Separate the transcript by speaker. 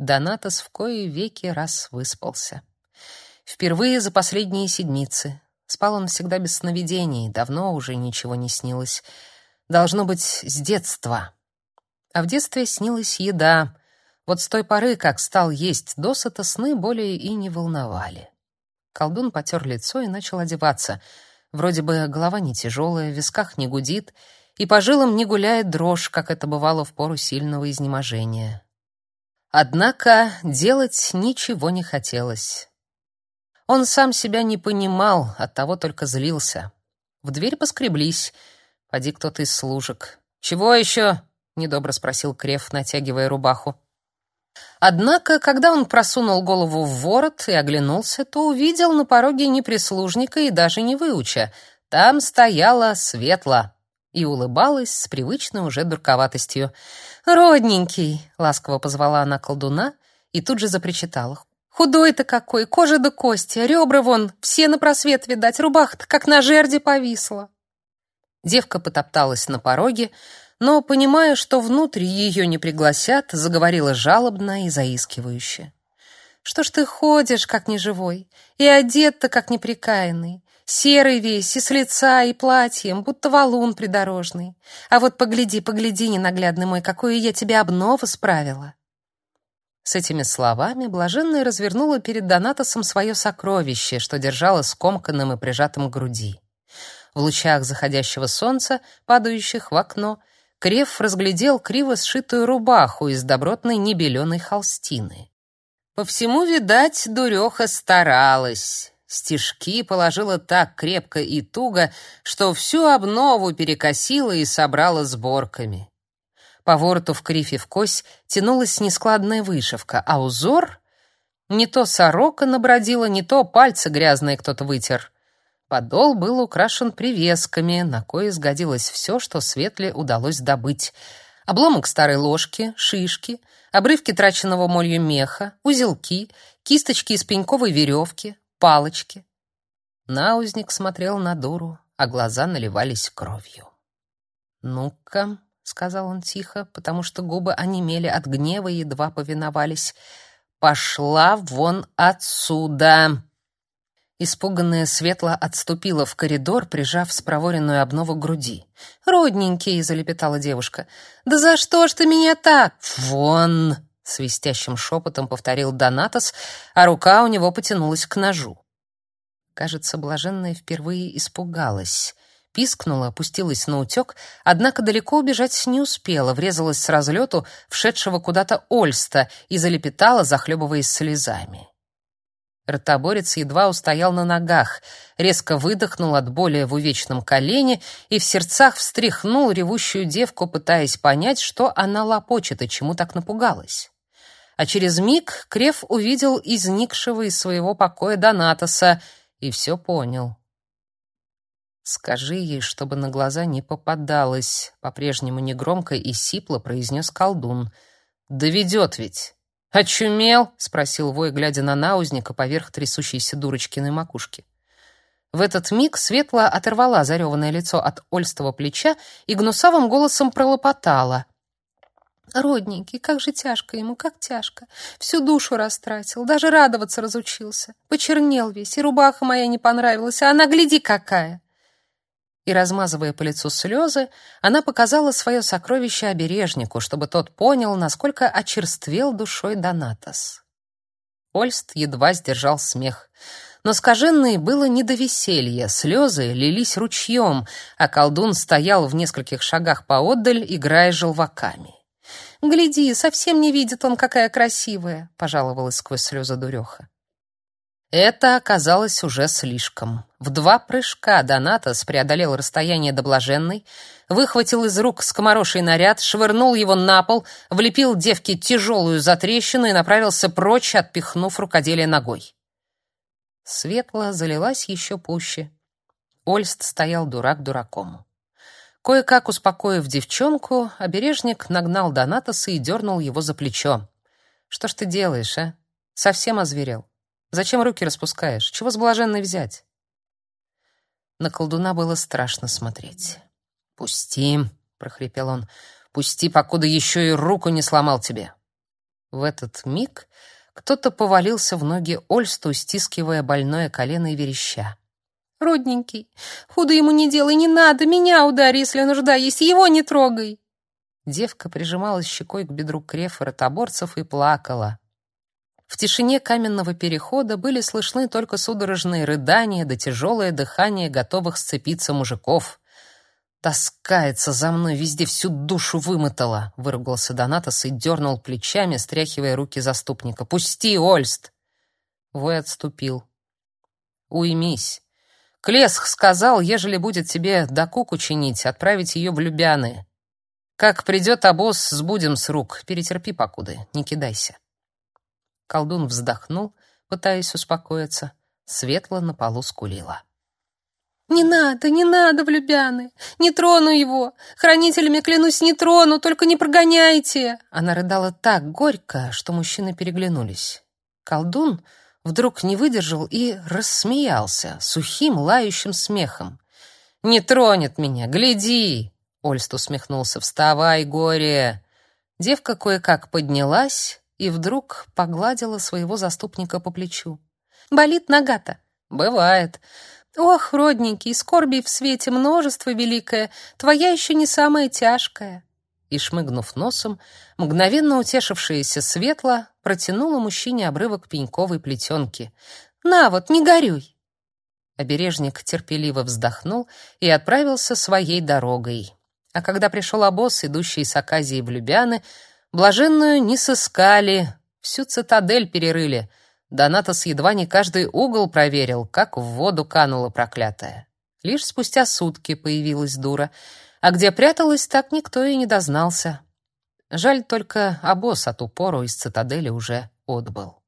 Speaker 1: Донатос в кои веки раз выспался. Впервые за последние седмицы. Спал он всегда без сновидений, давно уже ничего не снилось. Должно быть, с детства. А в детстве снилась еда. Вот с той поры, как стал есть досыта, сны более и не волновали. Колдун потер лицо и начал одеваться. Вроде бы голова не тяжелая, в висках не гудит, и по жилам не гуляет дрожь, как это бывало в пору сильного изнеможения. Однако делать ничего не хотелось. Он сам себя не понимал, оттого только злился. В дверь поскреблись. Поди кто-то из служек. «Чего еще?» — недобро спросил Креф, натягивая рубаху. Однако, когда он просунул голову в ворот и оглянулся, то увидел на пороге не прислужника и даже не выуча. Там стояла Светла и улыбалась с привычной уже дурковатостью. «Родненький!» — ласково позвала она колдуна и тут же запричитала. «Худой-то какой, кожа до кости, ребра вон, все на просвет, видать, рубаха-то как на жерде повисла». Девка потопталась на пороге, но, понимая, что внутрь ее не пригласят, заговорила жалобно и заискивающе. «Что ж ты ходишь, как неживой, и одет-то, как неприкаянный? Серый весь, и с лица, и платьем, будто валун придорожный. А вот погляди, погляди, ненаглядный мой, какую я тебе обнову справила. С этими словами блаженная развернула перед Донатосом свое сокровище, что держала скомканным и прижатым к груди. В лучах заходящего солнца, падающих в окно, Креф разглядел криво сшитую рубаху из добротной небеленой холстины. По всему, видать, дуреха старалась. Стежки положила так крепко и туго, что всю обнову перекосила и собрала сборками. По вороту в крифе в кось тянулась нескладная вышивка, а узор не то сорока набродила, не то пальцы грязные кто-то вытер. Подол был украшен привесками, на кое сгодилось все, что Светле удалось добыть. Обломок старой ложки, шишки, обрывки траченного молью меха, узелки, кисточки из пеньковой веревки, палочки. Наузник смотрел на дуру, а глаза наливались кровью. «Ну-ка», — сказал он тихо, потому что губы онемели от гнева и едва повиновались, — «пошла вон отсюда!» Испуганная Светла отступила в коридор, прижав спроворенную обнову груди. «Родненький!» — залепетала девушка. «Да за что ж ты меня так?» «Вон!» Свистящим шепотом повторил Донатос, а рука у него потянулась к ножу. Кажется, блаженная впервые испугалась. Пискнула, опустилась на утек, однако далеко убежать не успела, врезалась с разлету вшедшего куда-то Ольста и залепетала, захлебываясь слезами. Ротоборец едва устоял на ногах, резко выдохнул от боли в увечном колене и в сердцах встряхнул ревущую девку, пытаясь понять, что она лопочет и чему так напугалась а через миг Креф увидел изникшего из своего покоя Донатоса и все понял. «Скажи ей, чтобы на глаза не попадалось», — по-прежнему негромко и сипло произнес колдун. «Доведет ведь». «Очумел?» — спросил Вой, глядя на наузника поверх трясущейся дурочкиной макушки. В этот миг Светла оторвала зареванное лицо от Ольстого плеча и гнусавым голосом пролопотала. Родненький, как же тяжко ему, как тяжко. Всю душу растратил, даже радоваться разучился. Почернел весь, и рубаха моя не понравилась, а она, гляди, какая!» И, размазывая по лицу слезы, она показала свое сокровище обережнику, чтобы тот понял, насколько очерствел душой Донатос. Ольст едва сдержал смех. Но скаженной было не до веселья, слезы лились ручьем, а колдун стоял в нескольких шагах поотдаль, играя желваками. Гляди, совсем не видит он, какая красивая, пожаловалась сквозь слезы дуреха. Это оказалось уже слишком. В два прыжка Донатос преодолел расстояние до блаженной, выхватил из рук скомороший наряд, швырнул его на пол, влепил девке тяжелую затрещину и направился прочь, отпихнув рукоделие ногой. Светла залилась еще пуще. Ольст стоял дурак дураком. Кое-как успокоив девчонку, обережник нагнал Донатоса и дернул его за плечо. «Что ж ты делаешь, а? Совсем озверел? Зачем руки распускаешь? Чего с блаженной взять?» На колдуна было страшно смотреть. «Пусти», — прохрипел он, — «пусти, покуда еще и руку не сломал тебе». В этот миг кто-то повалился в ноги Ольсту, стискивая больное колено и вереща.
Speaker 2: «Родненький, худо ему не делай, не надо, меня ударь, если нужда есть, его не трогай!»
Speaker 1: Девка прижималась щекой к бедру крефа ротоборцев и плакала. В тишине каменного перехода были слышны только судорожные рыдания да тяжелое дыхание готовых сцепиться мужиков. «Таскается за мной, везде всю душу вымотала!» — выругался Донатос и дернул плечами, стряхивая руки заступника. «Пусти, Ольст!» Вой отступил. «Уймись. Клесх сказал, ежели будет тебе докуку чинить, отправить ее в Любяны. Как придет обоз, сбудем с рук. Перетерпи покуды, не кидайся». Колдун вздохнул, пытаясь успокоиться. Светло на полу скулила.
Speaker 2: «Не надо, не надо в Любяны! Не трону его! Хранителями, клянусь, не трону, только не прогоняйте!»
Speaker 1: Она рыдала так горько, что мужчины переглянулись. Колдун вдруг не выдержал и рассмеялся сухим, лающим смехом. «Не тронет меня, гляди!» Ольст усмехнулся. «Вставай, горе!» Девка кое-как поднялась и вдруг погладила своего заступника по плечу.
Speaker 2: «Болит нога-то?»
Speaker 1: «Бывает.
Speaker 2: Ох, родненький, скорби в свете множество великое, твоя еще не самая тяжкая.
Speaker 1: И шмыгнув носом, мгновенно утешившаяся светло протянула мужчине обрывок пеньковой плетенки.
Speaker 2: На вот, не горюй.
Speaker 1: Обережник терпеливо вздохнул и отправился своей дорогой. А когда пришел обоз, идущий с Аказии в Любяны, блаженную не сыскали, всю цитадель перерыли — Донатос едва не каждый угол проверил, как в воду канула проклятая. Лишь спустя сутки появилась дура, а где пряталась, так никто и не дознался. Жаль только, обоз от упору из цитадели уже отбыл.